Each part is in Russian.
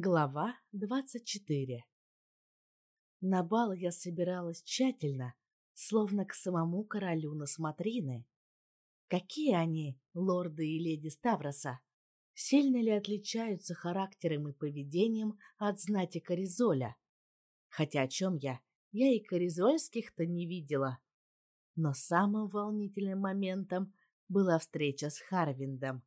Глава двадцать четыре На бал я собиралась тщательно, словно к самому королю на смотрины. Какие они, лорды и леди Ставроса? Сильно ли отличаются характером и поведением от знати Коризоля? Хотя о чем я? Я и Коризольских-то не видела. Но самым волнительным моментом была встреча с Харвиндом.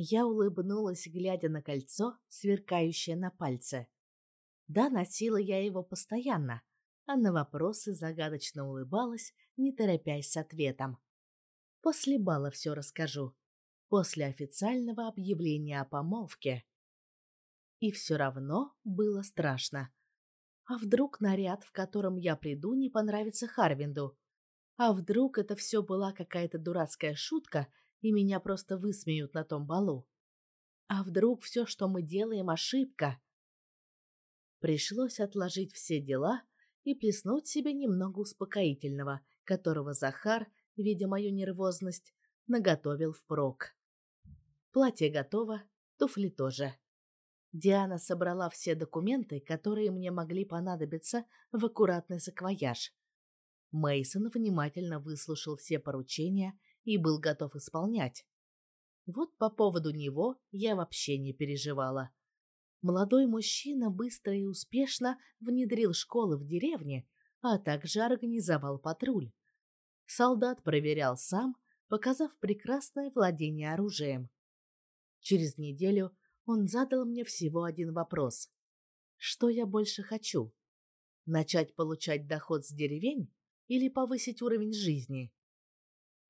Я улыбнулась, глядя на кольцо, сверкающее на пальце. Да, носила я его постоянно, а на вопросы загадочно улыбалась, не торопясь с ответом. После бала все расскажу. После официального объявления о помолвке. И все равно было страшно. А вдруг наряд, в котором я приду, не понравится Харвинду? А вдруг это все была какая-то дурацкая шутка, и меня просто высмеют на том балу. А вдруг все, что мы делаем, ошибка? Пришлось отложить все дела и плеснуть себе немного успокоительного, которого Захар, видя мою нервозность, наготовил впрок. Платье готово, туфли тоже. Диана собрала все документы, которые мне могли понадобиться в аккуратный саквояж. Мейсон внимательно выслушал все поручения и был готов исполнять. Вот по поводу него я вообще не переживала. Молодой мужчина быстро и успешно внедрил школы в деревне, а также организовал патруль. Солдат проверял сам, показав прекрасное владение оружием. Через неделю он задал мне всего один вопрос. Что я больше хочу? Начать получать доход с деревень или повысить уровень жизни?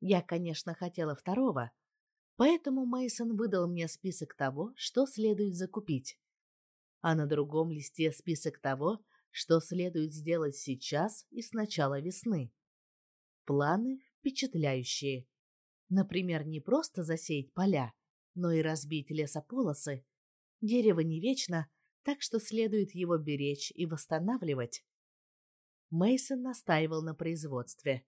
Я, конечно, хотела второго, поэтому Мейсон выдал мне список того, что следует закупить. А на другом листе список того, что следует сделать сейчас и с начала весны. Планы впечатляющие. Например, не просто засеять поля, но и разбить лесополосы. Дерево не вечно, так что следует его беречь и восстанавливать. Мейсон настаивал на производстве.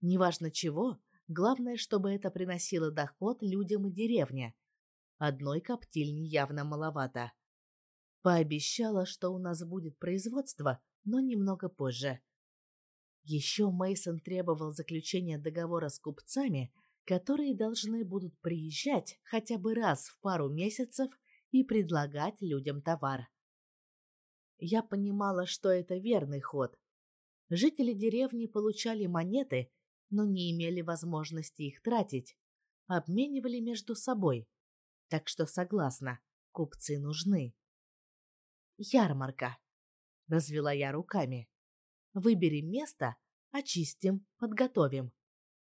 Неважно чего, Главное, чтобы это приносило доход людям и деревне. Одной коптильни явно маловато. Пообещала, что у нас будет производство, но немного позже. Еще Мейсон требовал заключения договора с купцами, которые должны будут приезжать хотя бы раз в пару месяцев и предлагать людям товар. Я понимала, что это верный ход. Жители деревни получали монеты но не имели возможности их тратить, обменивали между собой. Так что согласна, купцы нужны. Ярмарка. Развела я руками. Выберем место, очистим, подготовим.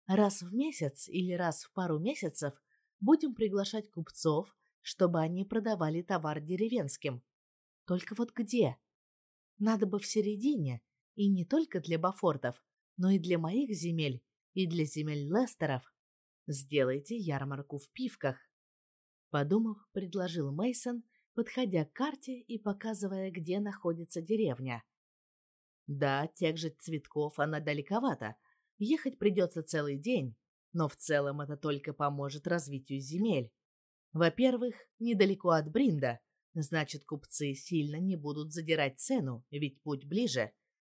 Раз в месяц или раз в пару месяцев будем приглашать купцов, чтобы они продавали товар деревенским. Только вот где? Надо бы в середине, и не только для Бафортов, но и для моих земель и для земель Лестеров. Сделайте ярмарку в пивках. Подумав, предложил Мейсон, подходя к карте и показывая, где находится деревня. Да, тех же цветков она далековато. Ехать придется целый день, но в целом это только поможет развитию земель. Во-первых, недалеко от Бринда, значит, купцы сильно не будут задирать цену, ведь путь ближе.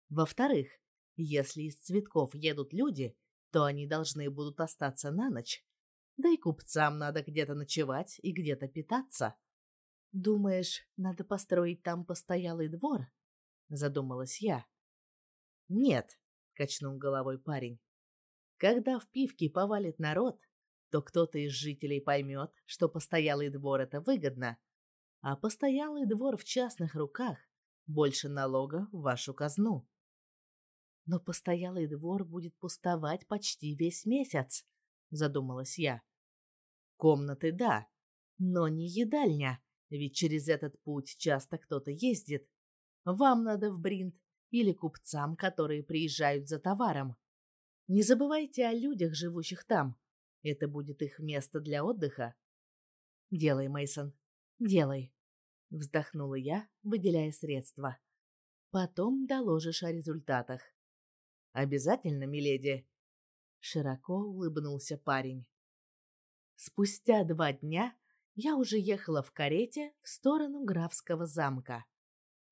Во-вторых, если из цветков едут люди, то они должны будут остаться на ночь. Да и купцам надо где-то ночевать и где-то питаться. Думаешь, надо построить там постоялый двор? Задумалась я. Нет, качнул головой парень. Когда в пивке повалит народ, то кто-то из жителей поймет, что постоялый двор это выгодно, а постоялый двор в частных руках больше налога в вашу казну. Но постоялый двор будет пустовать почти весь месяц, задумалась я. Комнаты да, но не едальня, ведь через этот путь часто кто-то ездит. Вам надо в Бринт или купцам, которые приезжают за товаром. Не забывайте о людях, живущих там. Это будет их место для отдыха. Делай, Мейсон, делай, вздохнула я, выделяя средства. Потом доложишь о результатах. Обязательно, миледи. Широко улыбнулся парень. Спустя два дня я уже ехала в карете в сторону графского замка.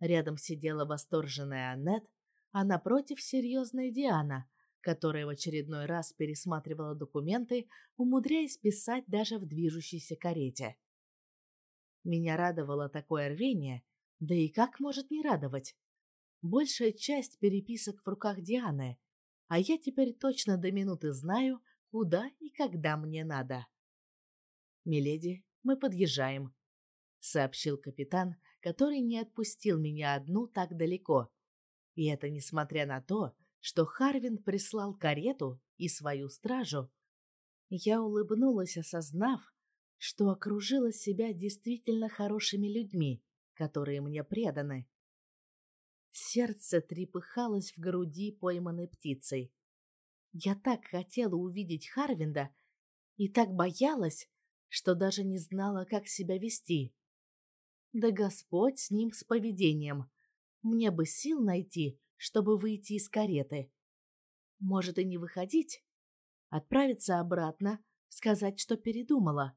Рядом сидела восторженная Аннет, а напротив серьезная Диана, которая в очередной раз пересматривала документы, умудряясь писать даже в движущейся карете. Меня радовало такое рвение, да и как может не радовать? Большая часть переписок в руках Дианы, а я теперь точно до минуты знаю, куда и когда мне надо. «Миледи, мы подъезжаем», — сообщил капитан, который не отпустил меня одну так далеко. И это несмотря на то, что Харвин прислал карету и свою стражу. Я улыбнулась, осознав, что окружила себя действительно хорошими людьми, которые мне преданы. Сердце трепыхалось в груди пойманной птицей. Я так хотела увидеть Харвинда и так боялась, что даже не знала, как себя вести. Да Господь с ним с поведением. Мне бы сил найти, чтобы выйти из кареты. Может и не выходить, отправиться обратно, сказать, что передумала.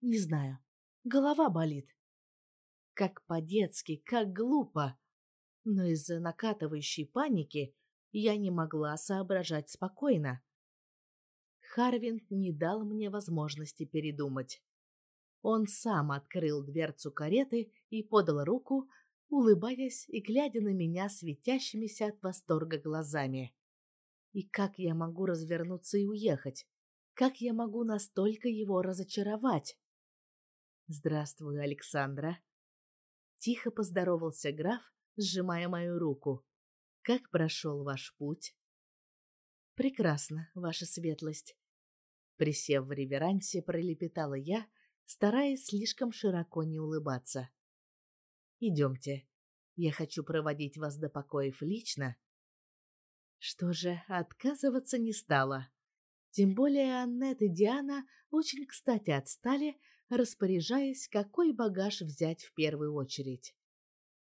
Не знаю. Голова болит. Как по-детски, как глупо. Но из-за накатывающей паники я не могла соображать спокойно. Харвин не дал мне возможности передумать. Он сам открыл дверцу кареты и подал руку, улыбаясь и глядя на меня светящимися от восторга глазами. И как я могу развернуться и уехать? Как я могу настолько его разочаровать? «Здравствуй, Александра!» Тихо поздоровался граф, сжимая мою руку. «Как прошел ваш путь?» «Прекрасно, ваша светлость!» Присев в реверансе, пролепетала я, стараясь слишком широко не улыбаться. «Идемте. Я хочу проводить вас до покоев лично». Что же, отказываться не стала. Тем более Аннет и Диана очень кстати отстали, распоряжаясь, какой багаж взять в первую очередь.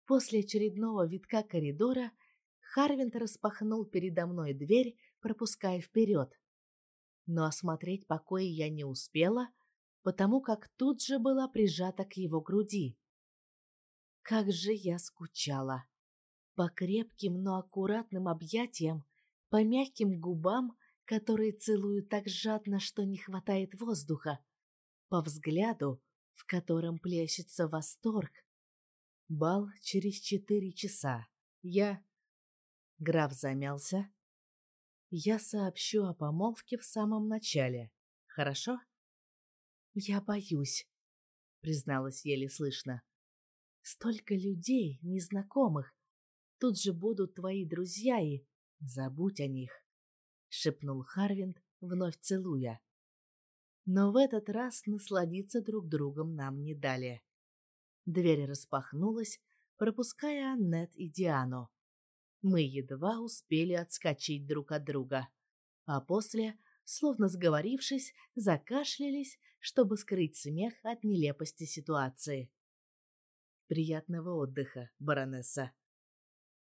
После очередного витка коридора Харвинт распахнул передо мной дверь, пропуская вперед. Но осмотреть покои я не успела, потому как тут же была прижата к его груди. Как же я скучала! По крепким, но аккуратным объятиям, по мягким губам, которые целуют так жадно, что не хватает воздуха, по взгляду, в котором плещется восторг. Бал через четыре часа. Я... Граф замялся. Я сообщу о помолвке в самом начале. Хорошо? Я боюсь, призналась еле слышно. Столько людей, незнакомых. Тут же будут твои друзья и... Забудь о них, шепнул Харвинд, вновь целуя. Но в этот раз насладиться друг другом нам не дали. Дверь распахнулась, пропуская Аннет и Диану. Мы едва успели отскочить друг от друга, а после, словно сговорившись, закашлялись, чтобы скрыть смех от нелепости ситуации. Приятного отдыха, баронесса.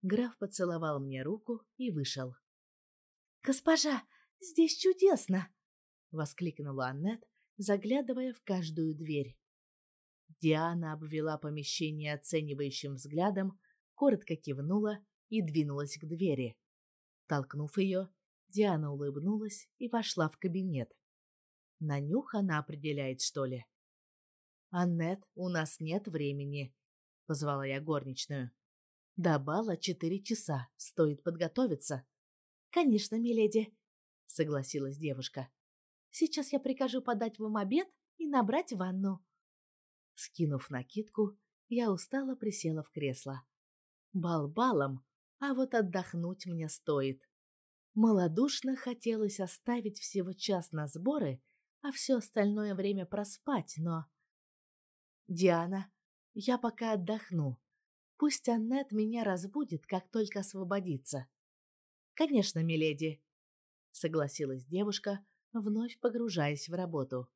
Граф поцеловал мне руку и вышел. Госпожа, здесь чудесно, воскликнула Аннет, заглядывая в каждую дверь. Диана обвела помещение оценивающим взглядом, коротко кивнула и двинулась к двери. Толкнув ее, Диана улыбнулась и вошла в кабинет. На нюх она определяет, что ли? «Аннет, у нас нет времени», — позвала я горничную. «До бала четыре часа, стоит подготовиться». «Конечно, миледи», — согласилась девушка. Сейчас я прикажу подать вам обед и набрать ванну. Скинув накидку, я устало присела в кресло. Бал балом, а вот отдохнуть мне стоит. Молодушно хотелось оставить всего час на сборы, а все остальное время проспать, но... Диана, я пока отдохну. Пусть Аннет меня разбудит, как только освободится. Конечно, миледи, согласилась девушка, вновь погружаясь в работу.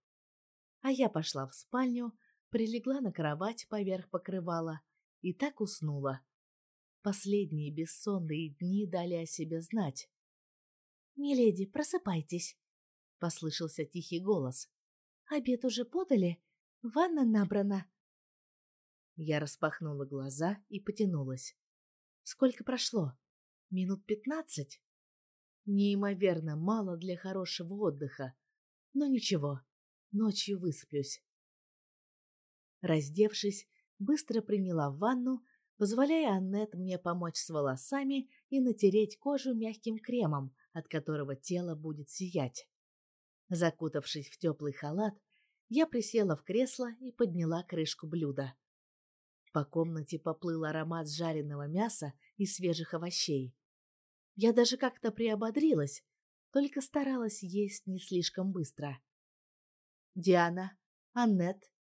А я пошла в спальню, прилегла на кровать поверх покрывала и так уснула. Последние бессонные дни дали о себе знать. «Миледи, просыпайтесь!» — послышался тихий голос. «Обед уже подали? ванна набрана. Я распахнула глаза и потянулась. Сколько прошло? Минут пятнадцать? Неимоверно мало для хорошего отдыха. Но ничего, ночью высплюсь. Раздевшись, быстро приняла ванну, позволяя Аннет мне помочь с волосами и натереть кожу мягким кремом, от которого тело будет сиять. Закутавшись в теплый халат, я присела в кресло и подняла крышку блюда. По комнате поплыл аромат жареного мяса и свежих овощей. Я даже как-то приободрилась, только старалась есть не слишком быстро. «Диана, Аннет», —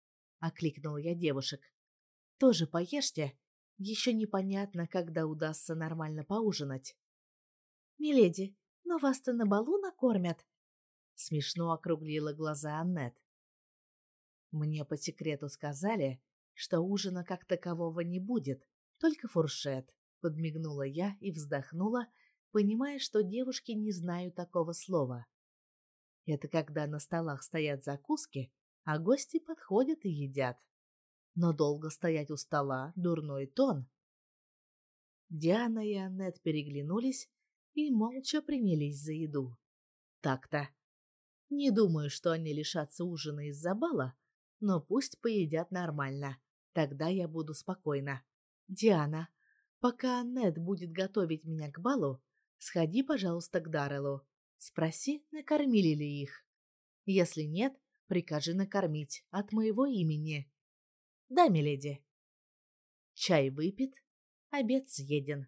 окликнула я девушек, — «тоже поешьте, еще непонятно, когда удастся нормально поужинать». «Миледи, но вас-то на балу накормят», — смешно округлила глаза Аннет. Мне по секрету сказали, что ужина как такового не будет, только фуршет, подмигнула я и вздохнула, понимая, что девушки не знают такого слова. Это когда на столах стоят закуски, а гости подходят и едят. Но долго стоять у стола — дурной тон. Диана и Аннет переглянулись и молча принялись за еду. Так-то. Не думаю, что они лишатся ужина из-за бала, но пусть поедят нормально. Тогда я буду спокойна. Диана, пока Аннет будет готовить меня к балу, сходи, пожалуйста, к Дарреллу. Спроси, накормили ли их. Если нет, прикажи накормить от моего имени. Да, миледи. Чай выпит, обед съеден.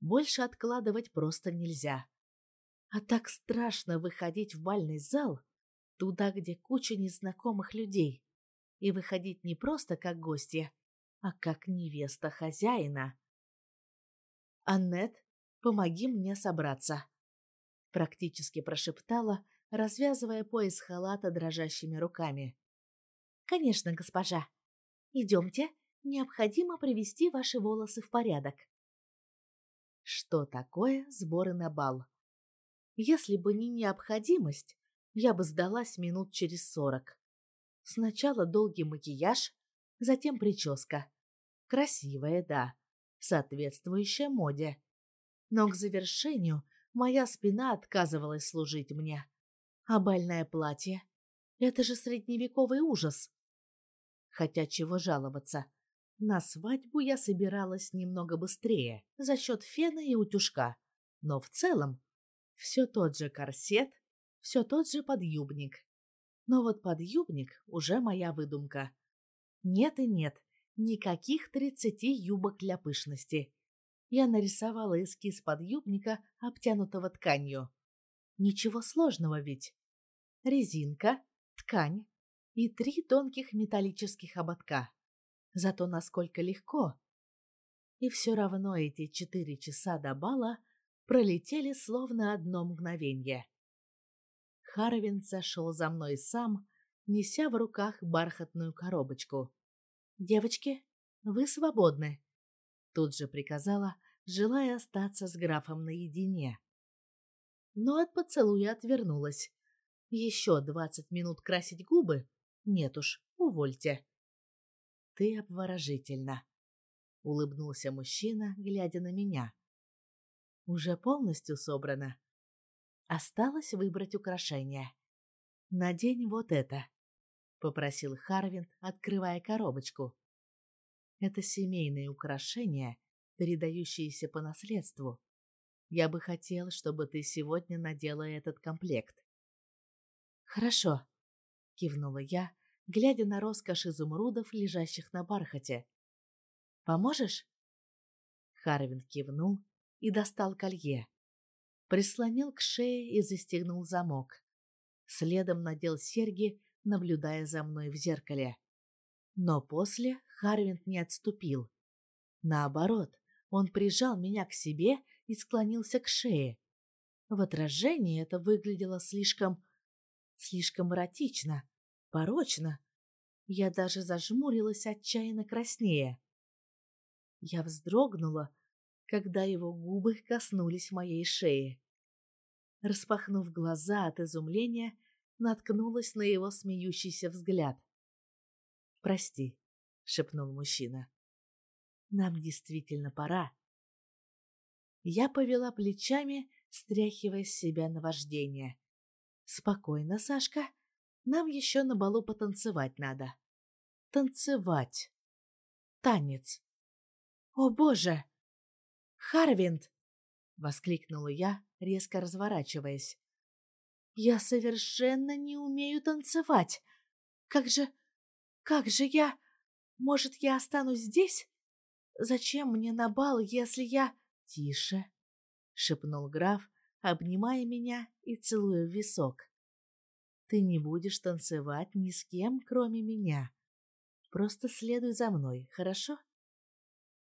Больше откладывать просто нельзя. А так страшно выходить в бальный зал, туда, где куча незнакомых людей и выходить не просто как гостья, а как невеста хозяина. «Аннет, помоги мне собраться», — практически прошептала, развязывая пояс халата дрожащими руками. «Конечно, госпожа. Идемте, необходимо привести ваши волосы в порядок». Что такое сборы на бал? Если бы не необходимость, я бы сдалась минут через сорок. Сначала долгий макияж, затем прическа. Красивая, да, соответствующая моде. Но к завершению моя спина отказывалась служить мне. А бальное платье — это же средневековый ужас. Хотя чего жаловаться. На свадьбу я собиралась немного быстрее, за счет фена и утюжка. Но в целом все тот же корсет, все тот же подъюбник. Но вот подъюбник уже моя выдумка. Нет и нет, никаких тридцати юбок для пышности. Я нарисовала эскиз подъюбника, обтянутого тканью. Ничего сложного ведь. Резинка, ткань и три тонких металлических ободка. Зато насколько легко. И все равно эти четыре часа до бала пролетели словно одно мгновенье. Харвин зашел за мной сам, неся в руках бархатную коробочку. «Девочки, вы свободны», — тут же приказала, желая остаться с графом наедине. Но от поцелуя отвернулась. Еще двадцать минут красить губы? Нет уж, увольте. Ты обворожительна, — улыбнулся мужчина, глядя на меня. Уже полностью собрана. Осталось выбрать украшение. «Надень вот это», — попросил Харвин, открывая коробочку. «Это семейные украшения, передающиеся по наследству. Я бы хотел, чтобы ты сегодня надела этот комплект». «Хорошо», — кивнула я, глядя на роскошь изумрудов, лежащих на бархате. «Поможешь?» Харвин кивнул и достал колье прислонил к шее и застегнул замок. Следом надел серьги, наблюдая за мной в зеркале. Но после Харвинт не отступил. Наоборот, он прижал меня к себе и склонился к шее. В отражении это выглядело слишком... слишком эротично, порочно. Я даже зажмурилась отчаянно краснее. Я вздрогнула, когда его губы коснулись моей шеи. Распахнув глаза от изумления, наткнулась на его смеющийся взгляд. «Прости», — шепнул мужчина. «Нам действительно пора». Я повела плечами, стряхивая с себя наваждение. «Спокойно, Сашка. Нам еще на балу потанцевать надо». «Танцевать. Танец. О, Боже! Харвинд!» — воскликнула я, резко разворачиваясь. «Я совершенно не умею танцевать. Как же... как же я... Может, я останусь здесь? Зачем мне на бал, если я...» «Тише!» — шепнул граф, обнимая меня и целуя в висок. «Ты не будешь танцевать ни с кем, кроме меня. Просто следуй за мной, хорошо?»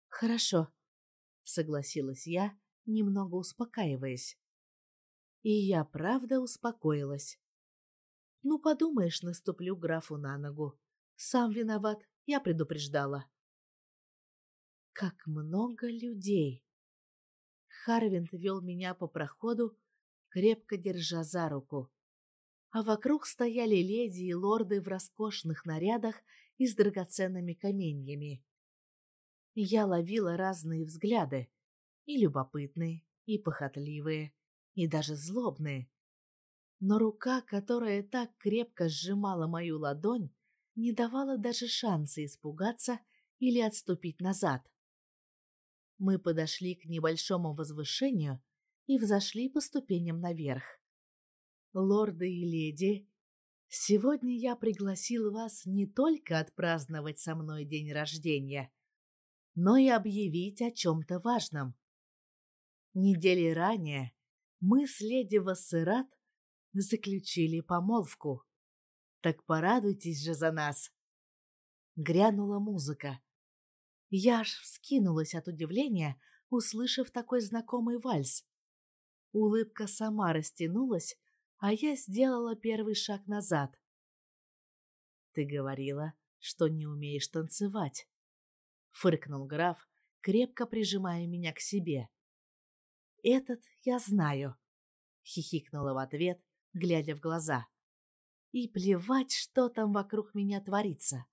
«Хорошо», — согласилась я, немного успокаиваясь. И я правда успокоилась. Ну, подумаешь, наступлю графу на ногу. Сам виноват, я предупреждала. Как много людей! Харвинд вел меня по проходу, крепко держа за руку. А вокруг стояли леди и лорды в роскошных нарядах и с драгоценными каменьями. Я ловила разные взгляды, и любопытные, и похотливые, и даже злобные. Но рука, которая так крепко сжимала мою ладонь, не давала даже шанса испугаться или отступить назад. Мы подошли к небольшому возвышению и взошли по ступеням наверх. Лорды и леди, сегодня я пригласил вас не только отпраздновать со мной день рождения, но и объявить о чем-то важном. Недели ранее мы с леди Вассерат заключили помолвку. Так порадуйтесь же за нас. Грянула музыка. Я аж вскинулась от удивления, услышав такой знакомый вальс. Улыбка сама растянулась, а я сделала первый шаг назад. Ты говорила, что не умеешь танцевать, фыркнул граф, крепко прижимая меня к себе. Этот я знаю, хихикнула в ответ, глядя в глаза. И плевать, что там вокруг меня творится.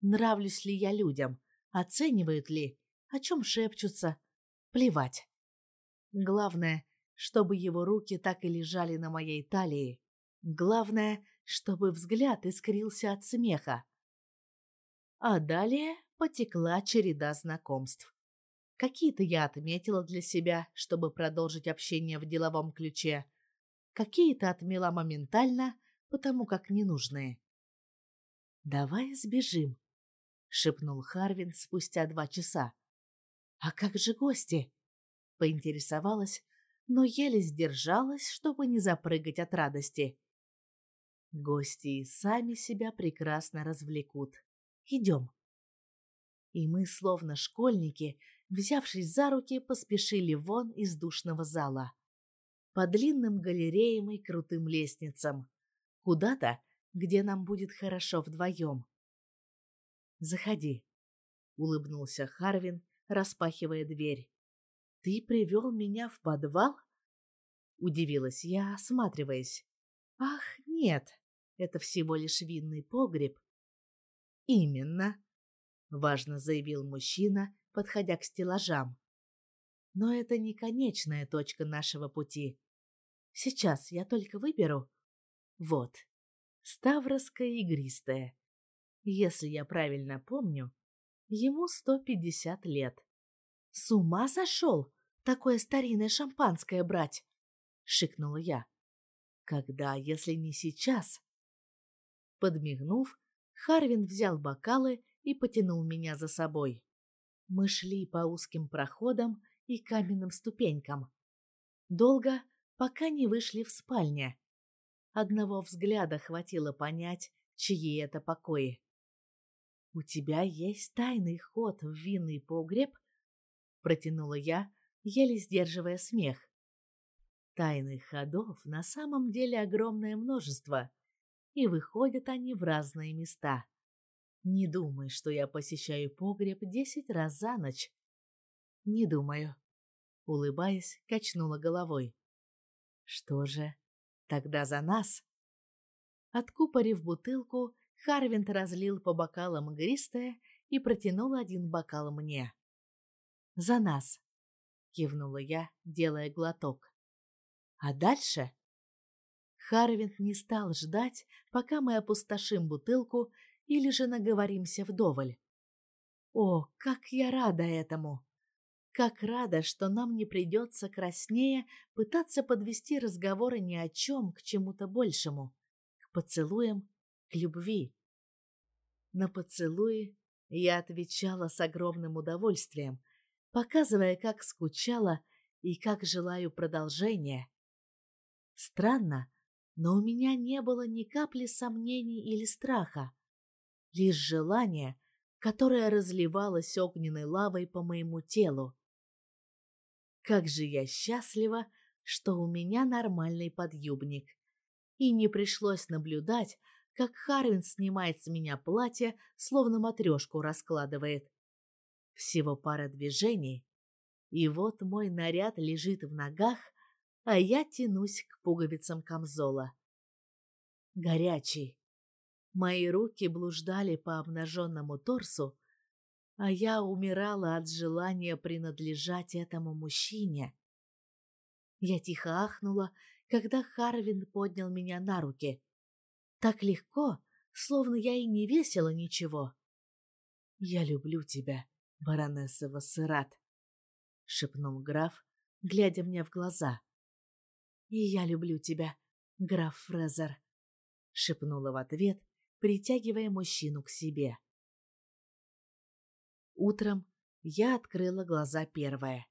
Нравлюсь ли я людям, оценивают ли, о чем шепчутся. Плевать. Главное, чтобы его руки так и лежали на моей талии. Главное, чтобы взгляд искрился от смеха. А далее потекла череда знакомств. Какие-то я отметила для себя, чтобы продолжить общение в деловом ключе. Какие-то отмела моментально, потому как ненужные. «Давай сбежим», — шепнул Харвин спустя два часа. «А как же гости?» — поинтересовалась, но еле сдержалась, чтобы не запрыгать от радости. Гости и сами себя прекрасно развлекут. Идем. И мы, словно школьники, взявшись за руки, поспешили вон из душного зала. По длинным галереям и крутым лестницам. Куда-то, где нам будет хорошо вдвоем. «Заходи», — улыбнулся Харвин, распахивая дверь. «Ты привел меня в подвал?» Удивилась я, осматриваясь. «Ах, нет, это всего лишь винный погреб». «Именно», — важно заявил мужчина, подходя к стеллажам. Но это не конечная точка нашего пути. Сейчас я только выберу. Вот. Ставровская игристая. Если я правильно помню, ему 150 лет. С ума сошел такое старинное шампанское брать? Шикнула я. Когда, если не сейчас? Подмигнув, Харвин взял бокалы и потянул меня за собой. Мы шли по узким проходам и каменным ступенькам. Долго, пока не вышли в спальне. Одного взгляда хватило понять, чьи это покои. «У тебя есть тайный ход в винный погреб?» — протянула я, еле сдерживая смех. Тайных ходов на самом деле огромное множество, и выходят они в разные места. Не думай, что я посещаю погреб десять раз за ночь. Не думаю. Улыбаясь, качнула головой. Что же, тогда за нас. Откупорив бутылку, Харвинт разлил по бокалам игристое и протянул один бокал мне. «За нас!» — кивнула я, делая глоток. «А дальше?» Харвинт не стал ждать, пока мы опустошим бутылку или же наговоримся вдоволь. О, как я рада этому! Как рада, что нам не придется краснее пытаться подвести разговоры ни о чем к чему-то большему, к поцелуям, любви. На поцелуи я отвечала с огромным удовольствием, показывая, как скучала и как желаю продолжения. Странно, но у меня не было ни капли сомнений или страха, лишь желание, которое разливалось огненной лавой по моему телу. Как же я счастлива, что у меня нормальный подъюбник. И не пришлось наблюдать, как Харвин снимает с меня платье, словно матрешку раскладывает. Всего пара движений, и вот мой наряд лежит в ногах, а я тянусь к пуговицам камзола. Горячий. Мои руки блуждали по обнаженному торсу, а я умирала от желания принадлежать этому мужчине. Я тихо ахнула, когда Харвин поднял меня на руки. Так легко, словно я и не весила ничего. «Я люблю тебя, баронесса Вассерат», — шепнул граф, глядя мне в глаза. «И я люблю тебя, граф Фрезер», — шепнула в ответ, притягивая мужчину к себе. Утром я открыла глаза первая.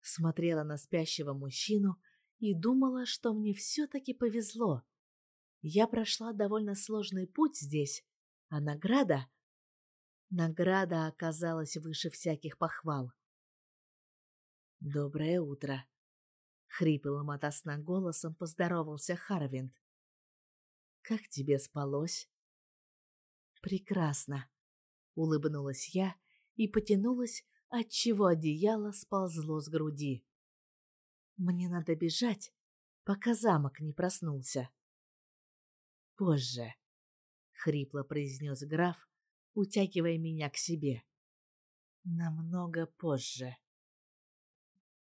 Смотрела на спящего мужчину и думала, что мне все-таки повезло. Я прошла довольно сложный путь здесь, а награда... Награда оказалась выше всяких похвал. «Доброе утро!» — хриплым от сна голосом поздоровался Харвинд. «Как тебе спалось?» «Прекрасно!» — улыбнулась я и потянулась, отчего одеяло сползло с груди. Мне надо бежать, пока замок не проснулся. Позже, хрипло произнес граф, утягивая меня к себе. Намного позже.